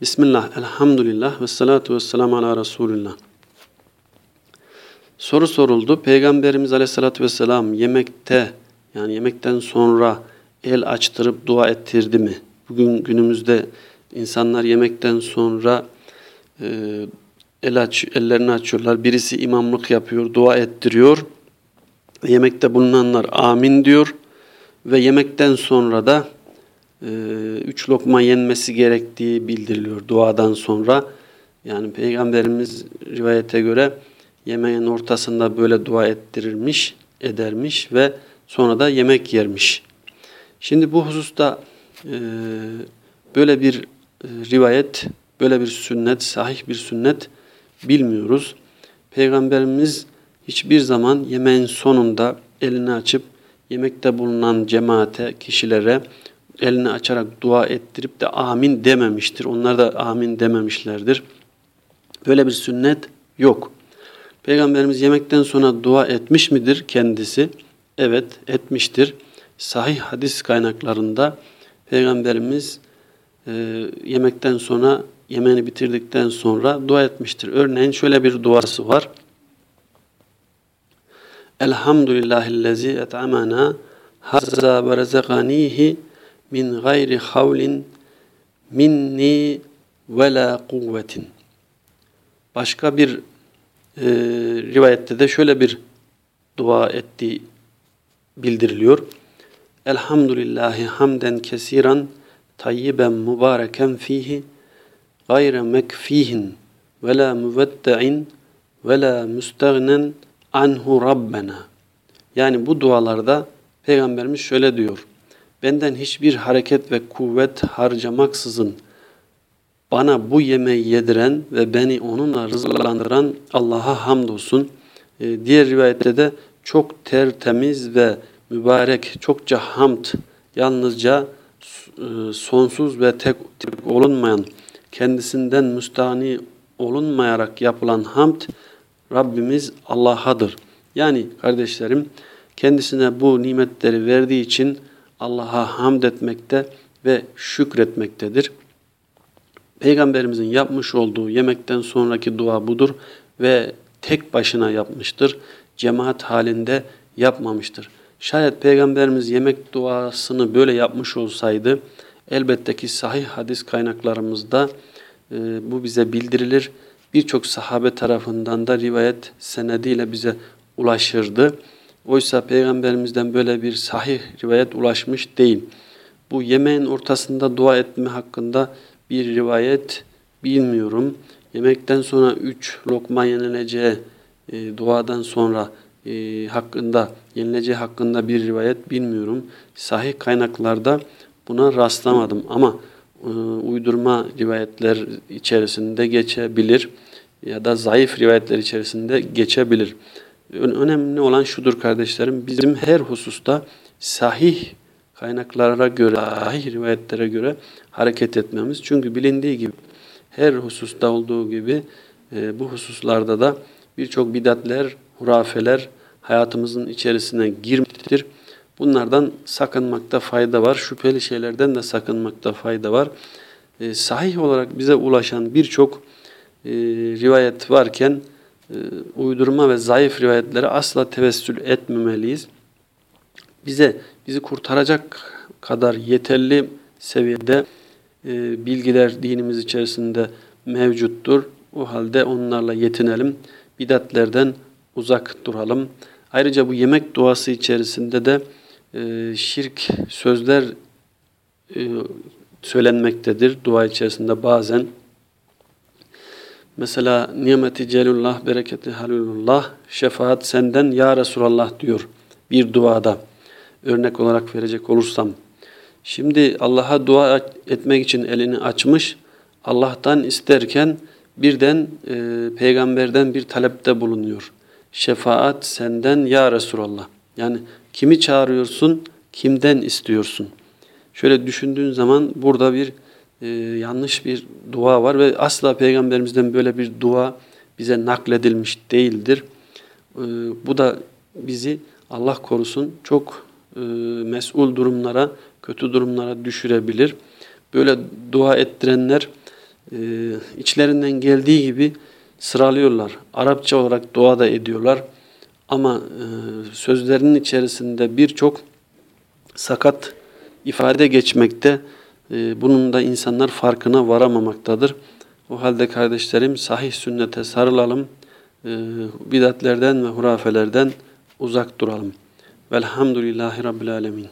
Bismillah, elhamdülillah ve salatu ve selamu ala Resulillah. Soru soruldu. Peygamberimiz aleyhissalatü vesselam yemekte yani yemekten sonra el açtırıp dua ettirdi mi? Bugün günümüzde insanlar yemekten sonra e, el aç, ellerini açıyorlar. Birisi imamlık yapıyor, dua ettiriyor. Yemekte bulunanlar amin diyor. Ve yemekten sonra da üç lokma yenmesi gerektiği bildiriliyor duadan sonra. Yani Peygamberimiz rivayete göre yemeğin ortasında böyle dua ettirirmiş, edermiş ve sonra da yemek yermiş. Şimdi bu hususta e, böyle bir e, rivayet, böyle bir sünnet, sahih bir sünnet bilmiyoruz. Peygamberimiz hiçbir zaman yemeğin sonunda elini açıp yemekte bulunan cemaate, kişilere elini açarak dua ettirip de amin dememiştir. Onlar da amin dememişlerdir. Böyle bir sünnet yok. Peygamberimiz yemekten sonra dua etmiş midir kendisi? Evet etmiştir. Sahih hadis kaynaklarında Peygamberimiz e, yemekten sonra yemeğini bitirdikten sonra dua etmiştir. Örneğin şöyle bir duası var. Elhamdülillahillezi et'amana hazza ve rezaganihi min gayri havlin minni ve la kuvvetin. Başka bir e, rivayette de şöyle bir dua ettiği bildiriliyor. Elhamdülillahi hamden kesiran tayyiben mübareken fihi gayre mekfihin ve la müvedde'in ve la müstegnen anhu rabbena. Yani bu dualarda Peygamberimiz şöyle diyor. Benden hiçbir hareket ve kuvvet harcamaksızın bana bu yemeği yediren ve beni onunla rızıklandıran Allah'a hamdolsun. Ee, diğer rivayette de çok tertemiz ve mübarek, çokça hamd, yalnızca e, sonsuz ve tek, tek olunmayan, kendisinden müstahni olunmayarak yapılan hamd Rabbimiz Allah'adır. Yani kardeşlerim kendisine bu nimetleri verdiği için Allah'a hamd etmekte ve şükretmektedir. Peygamberimizin yapmış olduğu yemekten sonraki dua budur ve tek başına yapmıştır. Cemaat halinde yapmamıştır. Şayet Peygamberimiz yemek duasını böyle yapmış olsaydı elbette ki sahih hadis kaynaklarımızda e, bu bize bildirilir. Birçok sahabe tarafından da rivayet senediyle bize ulaşırdı. Oysa Peygamberimizden böyle bir sahih rivayet ulaşmış değil. Bu yemeğin ortasında dua etme hakkında bir rivayet bilmiyorum. Yemekten sonra üç lokma yenileceği e, duadan sonra e, hakkında yenileceği hakkında bir rivayet bilmiyorum. Sahih kaynaklarda buna rastlamadım ama e, uydurma rivayetler içerisinde geçebilir ya da zayıf rivayetler içerisinde geçebilir. Önemli olan şudur kardeşlerim, bizim her hususta sahih kaynaklara göre, sahih rivayetlere göre hareket etmemiz. Çünkü bilindiği gibi her hususta olduğu gibi e, bu hususlarda da birçok bidatler, hurafeler hayatımızın içerisine girmiştir. Bunlardan sakınmakta fayda var. Şüpheli şeylerden de sakınmakta fayda var. E, sahih olarak bize ulaşan birçok e, rivayet varken uydurma ve zayıf rivayetlere asla tevessül etmemeliyiz. Bize bizi kurtaracak kadar yeterli seviyede e, bilgiler dinimiz içerisinde mevcuttur. O halde onlarla yetinelim. Bidatlerden uzak duralım. Ayrıca bu yemek duası içerisinde de e, şirk sözler e, söylenmektedir. Dua içerisinde bazen Mesela nimeti celullah, bereketi halulullah, şefaat senden ya Resulallah diyor bir duada. Örnek olarak verecek olursam. Şimdi Allah'a dua etmek için elini açmış, Allah'tan isterken birden e, peygamberden bir talepte bulunuyor. Şefaat senden ya Resulallah. Yani kimi çağırıyorsun, kimden istiyorsun? Şöyle düşündüğün zaman burada bir e, yanlış bir dua var ve asla Peygamberimizden böyle bir dua bize nakledilmiş değildir. E, bu da bizi Allah korusun çok e, mesul durumlara, kötü durumlara düşürebilir. Böyle dua ettirenler e, içlerinden geldiği gibi sıralıyorlar. Arapça olarak dua da ediyorlar. Ama e, sözlerinin içerisinde birçok sakat ifade geçmekte. E, bunun da insanlar farkına varamamaktadır. O halde kardeşlerim sahih sünnete sarılalım. E, bidatlerden ve hurafelerden uzak duralım. Velhamdülillahi Rabbil Alemin.